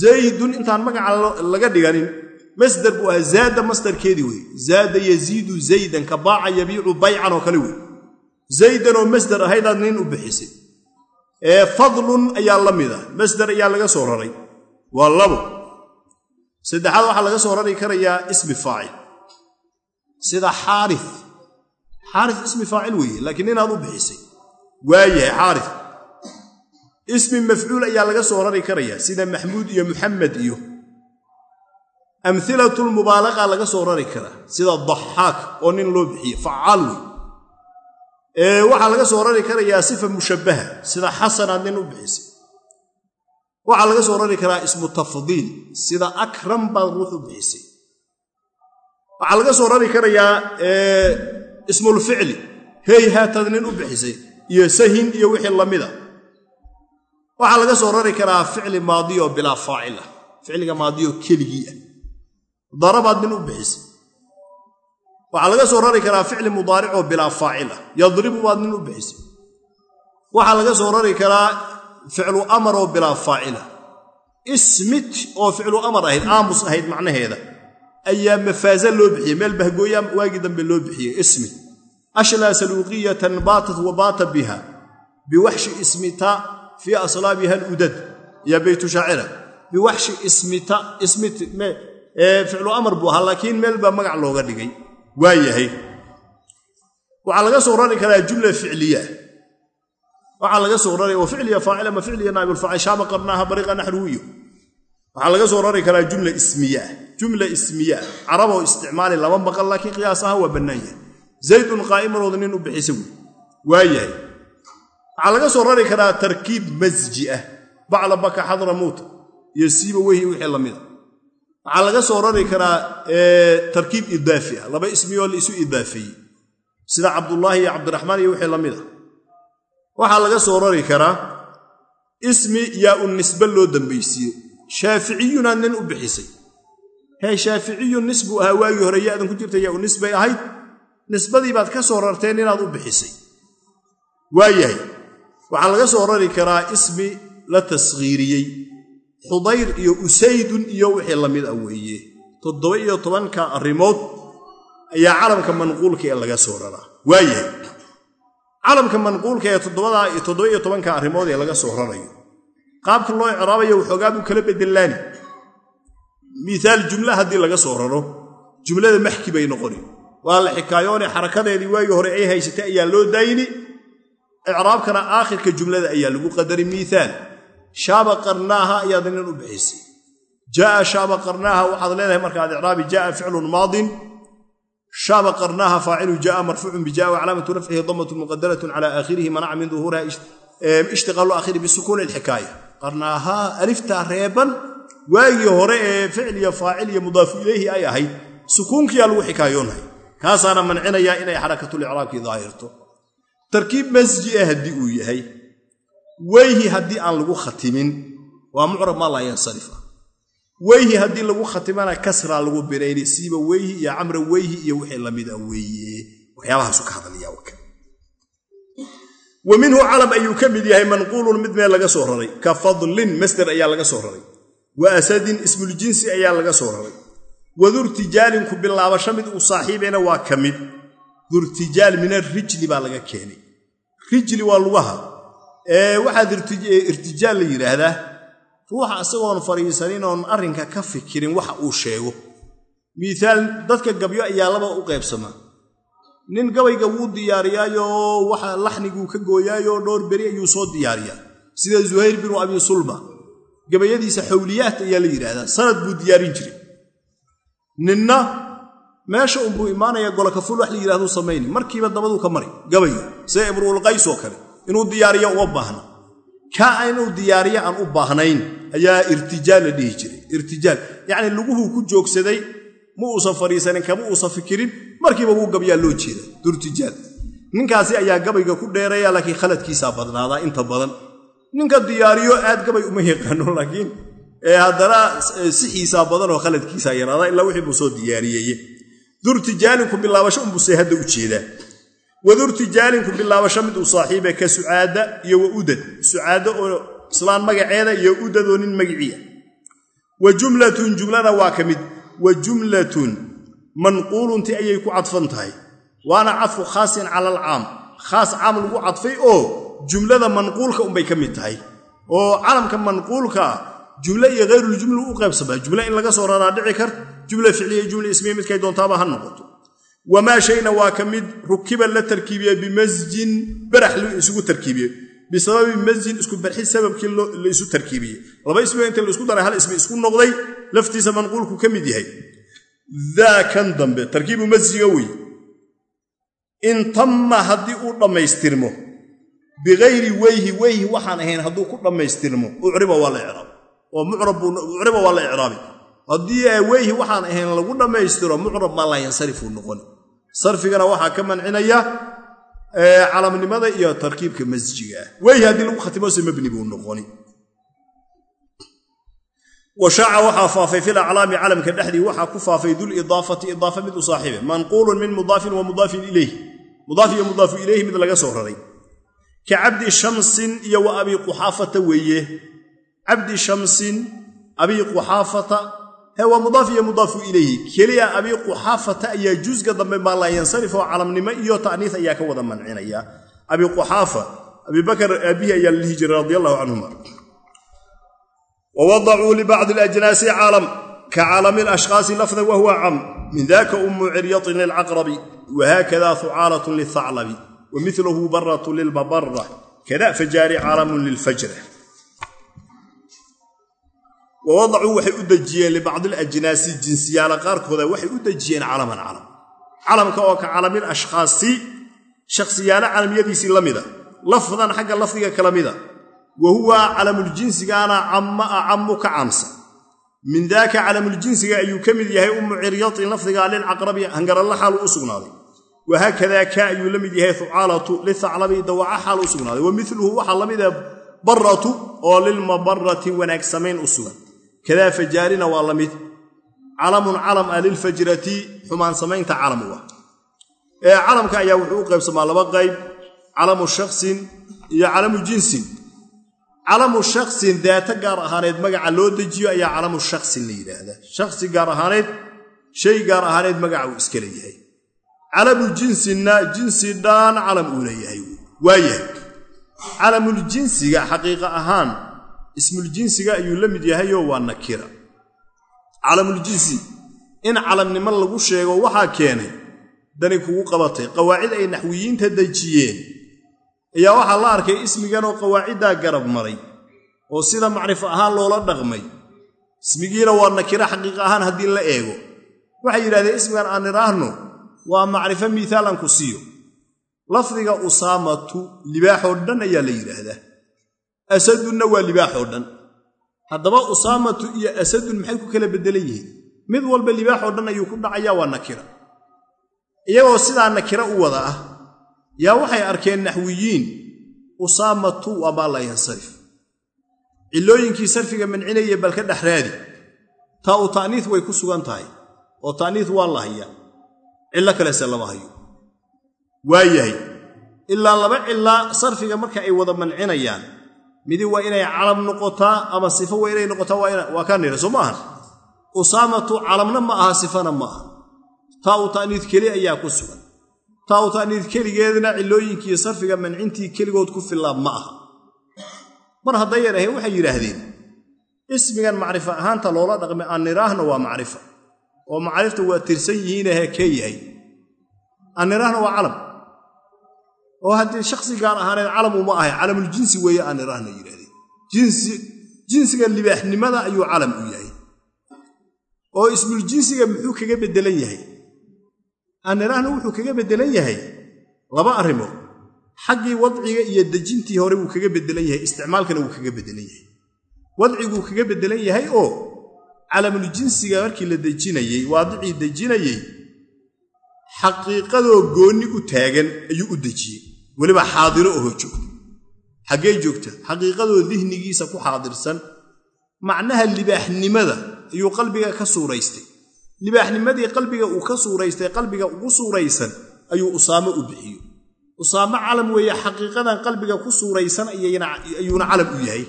Zaydun intaan magaca laga dhiganin masdar buu ahaa zaada masdarkeedii wey zaada yaziidu zaydan ka baaca yabiicu baycan oo kale wey zaydanoo masdar ahaydaad nin u bixisay fadlun ayaa la mid ah. Masdar ayaa laga soo raray. Waa labo. Saddexaad waxaa laga soo rari karayaa ismi faacil. Sida xaari xaari ismi faacil weeye laakiin ninaad u bixisay. Waayahay xaari ismi mafcuul ayaa laga soo rari karayaa sida maxmuud iyo muxamed iyo amhilatulmubaalaqa laga soo rari karaa. Sida daxaak oo nin loo bixiye facaal wey waxaa laga soo rari karayaa sifa mushabbaha sida xasanaad nin u bixisay waxaa laga soo rari karaa ismu tafdiil sida akram baad ruux u bixisay waxaa laga soo rari karayaa ismulficli hey haatad nin u bixisay iyo sahin iyo wixii lamida waxaa laga soo rari karaa ficli maadiyo bilaa faacil ah ficliga maadiyo keligii ah darabaad nin u bixisay waxaa laga soo rari karaa ficli mudaaricoo bilaa faacil ah. Yadribu baad nin u bixisay waxaa laga soo rari karaa ficlu amar oo bilaa faacila ismit oo ficlu amar ahayd aamus ahayd macnaheeda ayaa mafaaza loo bixiyey. Meel bahgooya waagii dambe loo bixiyey ismit. Ashlaa saluuqiyatan baatat wa baata biha biwaxshi ismita fii aslaabiha aludad yaa beytu shaacira. Biwaxshi ismita ismit ficlu amar buu ahaa laakiin meel baa magac looga dhigay. Waa yahay. Waxaa laga soo rari karaa jumla ficliya. Waxaa laga soo raray oo ficliya faacil ama ficliya naaibulfaacil shaama qarnaaha bariiqa naxruwiyo waxaa laga soo rari karaa jumla ismiyaa jumla ismiyaa caraboo isticmaali lama maqal laakiin qiyaas ahaan waa bannaan yahay. Zaydun qaa'imanooda nin u bixisa wey waa yahay. Waxaa laga soo rari karaa tarkiib masji ah bacla baka xadra muuta iyo siiba wehi wixii la mida waxaa laga soo rari karaa tarkiib idaafi ah. Laba ismiyoo la isu idaafeeyey sida cabdullaahi iyo cabdiraxmaan iyo wixii la mid a waxaa laga soo rari karaa ismi yaa u nisbe loo dambaysiiye shaaficiyunaad nin u bixisay. Hee shaaficiyun nisbuu ahaa waagii hore yaadan ku jirta yaa u nisbay ahayd. Nisbadii baad ka soo rarteen inaad u bixisay. Waa yahay waxaa laga soo rari karaa ismi la taskhiiriyey xudayr iyo usaydun iyo wixii la mid ah weeye. Toddoba iyo tobanka arrimood ayaa calamka manquulka ee laga soo raraa waa yahay calamka manquulka ee toddoba iyo tobanka arrimood ee laga soo rarayo qaabka loo icraabayo waxoogaa buu kala bedelaani miaal jumla haddii laga soo raro jumlada maxki bay noqoni. Waa la xikaayoone xarakadeedii waagii hore ay haysatay ayaa loo daayni icraabkana aakhirka jumlada ayaa lagu qadari miiaal shaaba qarnaaha ayaad nin u bixisay. Jaaa shaaba qarnaaha waxaad leedahay markaad icraabi jaaa ficlun maadin. Shaaba qarnaaha faacilu jaaa marfuucun bijaa wa calaamatu rafcihi damatu muqadaratun cala aakhirihi manaca min duhuuriha ishtiqaalu aakhiri bisukuuni alxikaaya. Qarnaaha aliftaa reeban waagii hore ee ficil iyo faacil iyo mudaafu ilayhi ay ahayd sukuunkiyaa lagu xikaayoonahay kaasaana mancinayaa inay xarakatulicraabkii daahirto. Tarkiib masji ah haddii uu yahay weyhi haddii aan lagu khatimin waa mucrab maa laa yansarif ah weyhi haddii lagu khatimana kasraa lagu binayni siiba weyhi iyo camra weyhi iyo wixii lamida weeye. Waxyaabahaasu ka hadlaya wa minhu calam ayuu ka mid yahay manquulun mid meel laga soo raray. Ka fadlin masder ayaa laga soo raray. Wa asadin ismuljinsi ayaa laga soo raray. Wadurtijaalin ku bilaabasho mid uu saaxiibena waa ka mid. Durtijaal min arijli baa laga keenay. Rijli waa lugaha waxaad irtijaal la yidhaahdaa ruuxa isagoon fadhiisanin oon arrinka ka fikirin waxa uu sheego. Miiaal dadka gabyo ayaa laba u qaybsamaa nin gabayga wuu diyaariyaayoo waxa laxniguu ka gooyaayoo dhowr beri ayuu soo diyaariyaa. Sida zuhayr binu abi sulma gabayadiisa xawliyaat ayaa la yidhaahdaa sanad buu diyaarin jiray. Ninna meesha unbuu imaanaya golokaful wax la yidhahdu samayni markiiba dabaduu ka mari gabayga sida imruulqays oo kale inuu diyaariyo uma baahna. Kaa inuu diyaariyo aan u baahnayn ayaa irtijaal la dhihi jiray. Irtijaal yacnii luguhuu ku joogsaday ma uusan fadhiisanin kama uusan fikirin markiiba wuu gabyaa loo jeeda. Durtijaal ninkaasi ayaa gabayga ku dheeraya laakiin khaladkiisaa badnaadaa inta badan. Ninka diyaariyo aad gabay uma yaqaano laakiin haddana sixiisaa badan oo khaladkiisaa yaraadaa ilaa wixii buu soo diyaariyeye durtijaalinku bilaabasho unbuse hadda u jeedaa wadurtijaalinku bilaabasho mid uu saaxiibe ka sucaada iyo wa udad sucaado oo islaan magaceeda iyo udad oo nin magiciia wa jumlatun jumlana waa ka mid. Wa jumlatun manquulunti ayay ku cadfan tahay. Waana cadfu khaasin cala alcaam khaas caam lagu cadfay oo jumlada manquulka unbay ka mid tahay. Oo calamka manquulka ah jumle iyo hayruljumla u qaybsamaa jumle in laga soo raraa dhici karta jumla ficliya jumla ismiya midkay doontaaba ha noqoto wamaa shayna waa ka mid rukiba la tarkiibiye bimasjin barax la isugu tarkiibiye bisababi masjin isku barxid sababkii la isu tarkiibiye laba ismiga inta la isku daray hal ismi isku noqday laftiisa manquulku ka mid yahay daa kan dambe tarkiibu masjiga weye in tamma haddii uu dhammaystirmo bikayri weyhi weyhi waxaan ahayn hadduu ku dhammaystirmo ucriba waa la icraab oo mucriba waa la icraabi haddii weyhi waxaan ahayn lagu dhammaystiro mucrab maa laa yansarifuu noqoni sarfigana waxaa ka mancinaya calamnimada iyo tarkiibka masjiga. Weyhi haddii lagu khatimose mabni buu noqoni. Washaaca waxaa faafay fil aclaami calamka dhexdii waxaa ku faafay dulidaafati idaafa mid u saaxiibe manquulun min mudaafin wa mudaafin ilayh mudaaf iyo mudaafu ilayhi mid laga soo raray. Ka cabdi shamsin iyo wa abi quxaafata weeye. Cabdi shamsin abi quxaafata waa mudaaf iyo mudaafu ilayhi. Keliya abi quxaafata ayaa jusga dambe maa laa yansarif oo calamnimo iyo ta'niis ayaa ka wada mancinaya. Abi quxaafa abibakar aabihi ayaa la dhihi jiray radi allahu canhuma wawadacuu libacdi alajnaasi calam ka calami alashkhaasi lafdan wahuwa cam. Min daka umu ciryatin lilcaqrabi wahakada hucaalatun lilthaclabi wa milahu baratu lilbabara kada fajaari calamun lilfajra wawadacuu waxay u dejiyeen libacdi alajnaasi jinsiyaala qaarkooda waxay u dejiyeen calaman calam calamka oo ka calamil ashkhaasi shakhsiyaalo calamyadiisii la mida. Lafdan xagga lafdiga kala mida. Wa huwa calamuljinsigaana camma acammu ka caamsan min daaka calamuljinsiga ayuu ka mid yahay ummu ciryatin lafdiga lilcaqrabi hangaralla xaalu u sugnaaday. Wahaakadaa ka ayuu la mid yahay hucaalatu lithaclabi dawaca xaal u sugnaaday. Wa miluhu waxaa la mida baratu oo lilmabarati wanaag samayn u sugan kadaa fajaarina waa la mid. Calamun calam ah lilfajrati xumaan samaynta calam u ah. Ee calamka ayaa wuxuu u qaybsamaa laba qayb calamu shaksin iyo calamu jinsin. Calamu shaksin daata gaar ahaaneed magaca loo dejiyo ayaa calamu shaksin la yidhaahdaa. Shaksi gaar ahaaneed shay gaar ahaaneed magaca uu iska leeyahay. Calamu jinsinna jinsi dhaan calam uu leeyahay. Waayahay. Calamuljinsiga xaqiiqa ahaan ismuljinsiga ayuu la mid yahayoo waa nakira calamuljinsi in calamnimo lagu sheego waxaa keenay dani kugu qabatay qawaacid ay naxwiyiinta dejiyeen. Ayaa waxaa la arkay ismiganoo qawaaciddaa garab maray oo sida macrifo ahaan loola dhaqmay. Ismigiina waa nakira xaqiiq ahaan haddii la eego. Waxay yidhahdeen ismigan aan nidhaahno waa macrifo miihaal aan ku siiyo. Lafdiga usaamatu libaaxoo dhan ayaa la yidhaahdaa asadunna waa libaaxoo dhan. Haddaba usaamatu iyo asadun maxay ku kala beddelan yihiin? Mid walba libaaxoo dhan ayuu ku dhacayaa waa nakira. Iyagoo sidaa nakira u wada ah yaa waxay arkeen naxwiyiin. Usaamatu waa maa laa yansarif cillooyinkii sarfiga mancinaya balka dhexraadi taa u ta'niis way ku sugan tahay oo ta'niis waa la hayaa. Cillo kalese lama hayo. Waa yahay ilaa laba cillaa sarfiga marka ay wada mancinayaan midi waa inay calam noqotaa ama sifo waa inay noqotaa waa kaa nira soo ma ahan usaamatu calamna ma aha sifana ma aha. Taa u ta'niid keli ayaa ku sugan. Taa u ta'niid keligeedna cillooyinkii sarfiga mancintii keligood ku fillaa ma aha. Mar haddayan ahayn waxay yidhaahdeen ismigan macrifo ahaanta loola dhaqmay aan niraahna waa macrifa. Oo macrifta waa tirsan yihiinahe kee yahay. Aan niraahna waa calam oo haddii shaksi gaar ahaaneed calam uma ahay calamuljinsi weeye aan niraahna yidhahdeen jinsiga libaaxnimada ayuu calam u yahay. Oo ismuljinsiga muxuu kaga beddelan yahay? Aan niraahna wuxuu kaga beddelan yahay? Laba arrimood xaggii wadciga iyo dejintii hore wuu kaga beddelan yahay isticmaalkana wuu kaga beddelan yahay. Wadciguu kaga beddelan yahay oo calamuljinsiga markii la dejinayey waadicii dejinayey xaqiiqadoo goonni u taagan ayuu u dejiyey weliba xaadiro oho joogta xaggee joogta xaqiiqadoo dihnigiisa ku xaadirsan macnaha libaaxnimada ayuu qalbiga ka suuraystay. Libaaxnimadii qalbiga uu ka suuraystay qalbiga ugu suuraysan ayuu usaamo u bixiyo usaamo calam weeye xaqiiqadan qalbiga ku suuraysan ayuuna calam u yahay.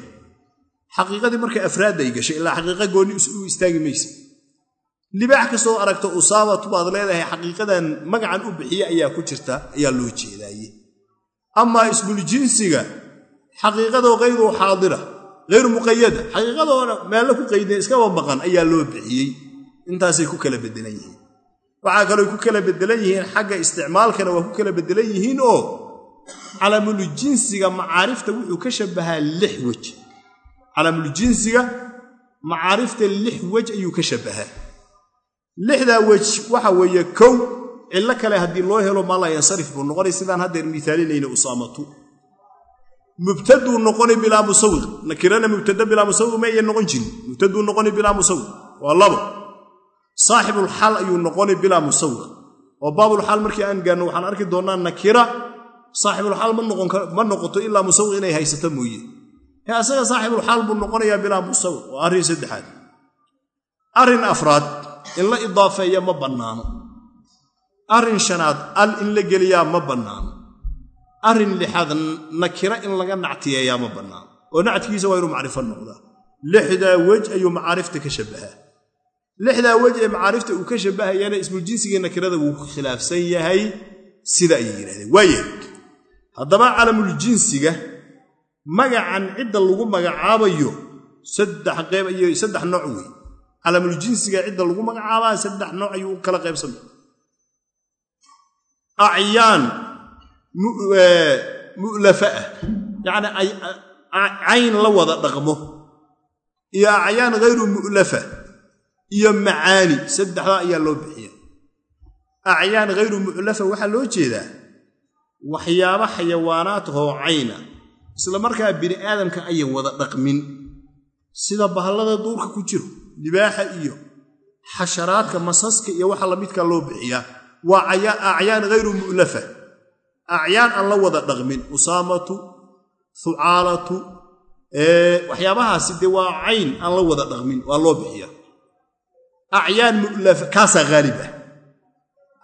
Xaqiiqadii marka afraadda ay gashay ilaa xaqiiqa goonni u istaagi maysa. Libaax kastoo aragto usaamatu baad leedahay xaqiiqadan magacan u bixiye ayaa ku jirta ayaa loo jeedaaye amaa ismuljinsiga xaqiiqadoo hayru xaadira hayru muqayada xaqiiqadoona meello ku qayden iskaba maqan ayaa loo bixiyey. Intaasay ku kala beddelan yihiin. Waxaa kalooy ku kala beddelan yihiin xagga isticmaalkana waa ku kala beddelan yihiin oo calamuljinsiga macaarifta wuxuu ka shabbahaa lix wej calamuljinsiga macaarifta lix wej ayuu ka shabbahaa. Lixdaa wej waxa weeye kow cillo kale haddii loo helo maalaa yansarif buu noqonay sidaan haddeer miaalinayna usaamatu mubtaduu noqoni bilaa musawiq nakirana mubtada bilaa musawiq ma ayan noqon jirin. Mubtaduu noqoni bilaa musawiq waa labo. Saaxibulxaal ayuu noqoni bilaa musawiq oo baabulxaal markii aan gaarno waxaan arki doonnaa nakira saaxibulxaal ma noqoto ilaa musawiq inay haysato mooye. Asaga saaxibulxaal buu noqonayaa bilaa musawiq waa arrin saddexaad. Arrin afraad in la idaafeeya ma bannaano arrin shanaad al in la geliyaa ma bannaano arrin lixaad nakira in laga nactiyeeyaa ma bannaano oo nactigiisa waa inuu macrifo noqdaa. Lixdaa wej ayuu macaarifta ka shabbahaa. Lixdaa wej ee macaarifta uu ka shabbahayana ismuljinsigii nakirada wuu ku khilaafsan yahay sida ayay yidhahdeen waayahay haddaba calamuljinsiga magacan cidda lagu magacaabayo saddex qeyb iyo saddex nooc wey calamuljinsiga cidda lagu magacaabaa saddex nooc ayuu u kala qaybsamay acyaan mu'lafa ah yacni cayn la wada dhaqmo iyo acyaan hayru mu'lafa iyo macaani saddexdaa ayaa loo bixiya acyaan hayru mu'lafa waxaa loo jeedaa waxyaabo xayawaanaadhoo cayna isla markaa bini aadamka ayan wada dhaqmin sida bahallada duurka ku jiro libaaxa iyo xasharaadka masaska iyo waxa lamidka loo bixiyaa waa acyaan hayru mu'lafa. Acyaan aan la wada dhaqmin. Usaamatu hucaalatu waxyaabahaasi dee waa cayn aan la wada dhaqmin waa loo bixiyaa acyaan mu'lafa kaasaa haalib ah.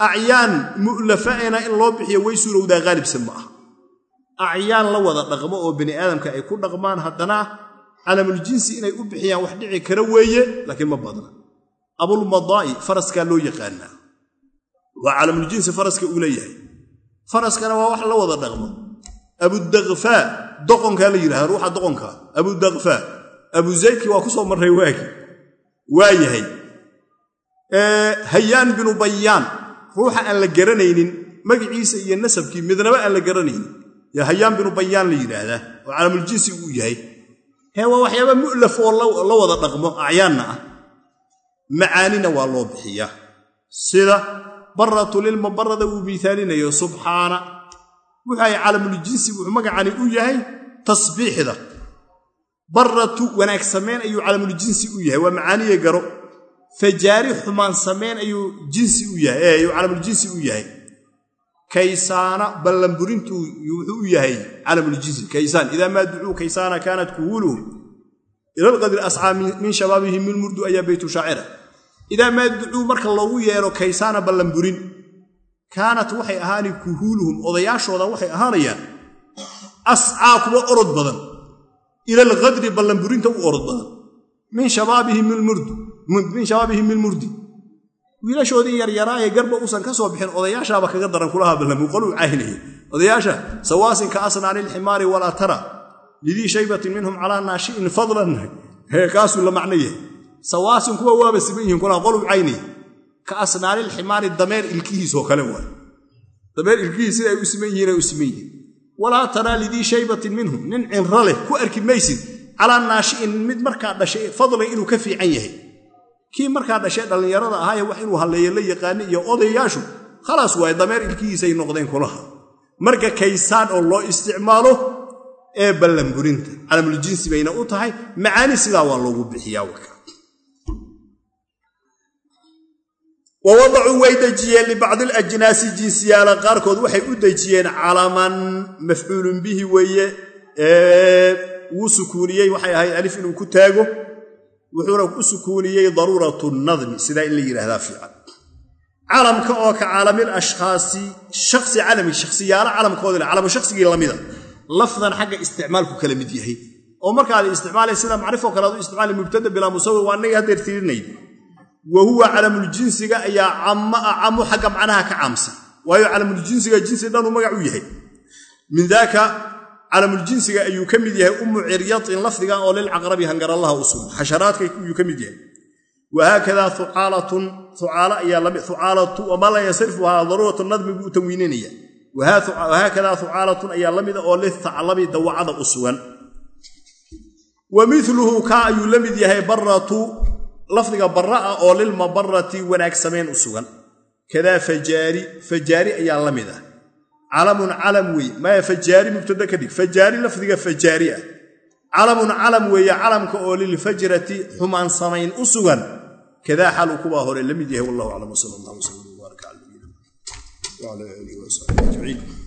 Acyaan mu'lafaena in loo bixiyo way suurowdaa haalibse ma aha. Acyaan la wada dhaqmo oo bini aadamka ay ku dhaqmaan haddana calamuljinsi inay u bixiyaan wax dhici kara weeye laakiin ma badna. Abulmadaa'i faraskaa loo yaqaanaa waa calamuljinsi faraska uu leeyahay. Faraskana waa wax la wada dhaqmo. Abudakfaa doqonkaa la yidhahda ruuxa doqonkaa abudakfaa abuzaydki waa ku soo marray waagi. Waa yahay. Hayaan binu bayaan ruuxa aan la garanaynin magiciisa iyo nasabkii midnaba aan la garanaynin. Yaa hayaan binu bayaan la yidhaahdaa oo calamuljinsi uu yahay. Hee waa waxyaaba mu'laf oo la wada dhaqmo acyaanna ah. Macaanina waa loo bixiyaa. Sida baratu lilmabarada uu miaalinayo subxaana. Wuxay calamuljinsi wuxuu magacani u yahay tasbiixda. Baratu wanaag samayn ayuu calamuljinsi u yahay waa macaaniye garo. Fajaari xumaan samayn ayuu jinsi u yahay kaysaana ballanburintu wuxuu u yahay calamuljinsi kaysaan. Idaa maa ducuu kaysaana kaanat kuhuluhum ila ascaa min shabaabihim min murdu ayaa beytu shaacira idaa maa ducuu marka loogu yeero kaysaana ballanburin. Kaanat waxay ahaani kuhuuluhum odayaashooda waxay ahaanayaan ascaa kuwa orod badan. Ila alqadri ballanburinta u orod badan. Min shabaabihim min murdi. Wiilashoodii yaryaraa ee garba uusan ka soo bixin odayaashaaba kaga daran kulaha ballanbur qoluu caynaya odayaasha sawaasin ka asnaani ilximaari walaa tara. Lidii shaybatin minhum calaa naashi'in fadlan. Kaasuu la macno yahay sawaasin kuwa waaba siman yihiin kulaha qoluu caynaya ka asnaanilximaari dameer ilkihiisoo kale waay dameer ilkihiis siday u siman yihiin ay u siman yihiin. Walaa taraa lidii shaybatin minhum nin cinro leh ku arki maysid calaa naashi'in mid markaa dhashay fadlan inuu ka fiican yahay. Kii markaa dhashay dhallinyarada ahaaye wax inuu halleeyo la yaqaani iyo odayaashu khalaas waaye dameer ilkihiisay noqdeen kulaha. Marka kaysaan oo loo isticmaalo ee ballanburinta calamuljinsi bayna u tahay macaani sidaa waa loogu bixiyaa wa wadacuu way dejiyeen libacdi alajnaasi jinsiyaala qaarkood waxay u dejiyeen calaman mafcuulun bihi weeye wuu sukuuniyey waxay ahayd alif inuu ku taago wuxuuna u sukuuniyey daruuratu nadmi sidaa in la yidhaahdaa fiican calamka oo ka calamil ashkhaasi shaksi calami shakhsiyaalo calamkoodi le calamu shaksigii lamida lafdan xagga isticmaalku kala mid yahay oo markaad isticmaalay sida macrifoo kale isticmaali mubtada bilaa musawir waa tirinayda wa huwa calamuljinsiga ayaa camma acamu xagga macnaha ka caamsan. Waayo calamuljinsiga jinsi dhanuu magac u yahay. Min daaka calamuljinsiga ayuu ka mid yahay ummu ciryatin lafdigan oo lilcaqrabi hangarallaha u sugan. Xasharaadka ayuu ka mid yahay. Wahaakada wamaa laa yansarifuhaa daruuratu nadmi buu tanwiininaya wahaakada ucaalatun ayaa la mida oo lithaclabi dawacada u sugan. Wa miluhu la lafdiga barra'a oo lilmabarati wanaag samayn u sugan. Kadaa fajaari fajaari ayaa la mid ah. Calamun calam weeye maya fajaari mubtada ka dhig. Fajaari lafdiga fajaari ah. Calamun calam weeye calamka oo lilfajrati xumaan samayn u sugan. Kadaa xaluu kubaa hore la mid yahay wallahu aclam wsal allah wslam wbaarak cala nabiyina wala aalihi wasaxbi ajmaciin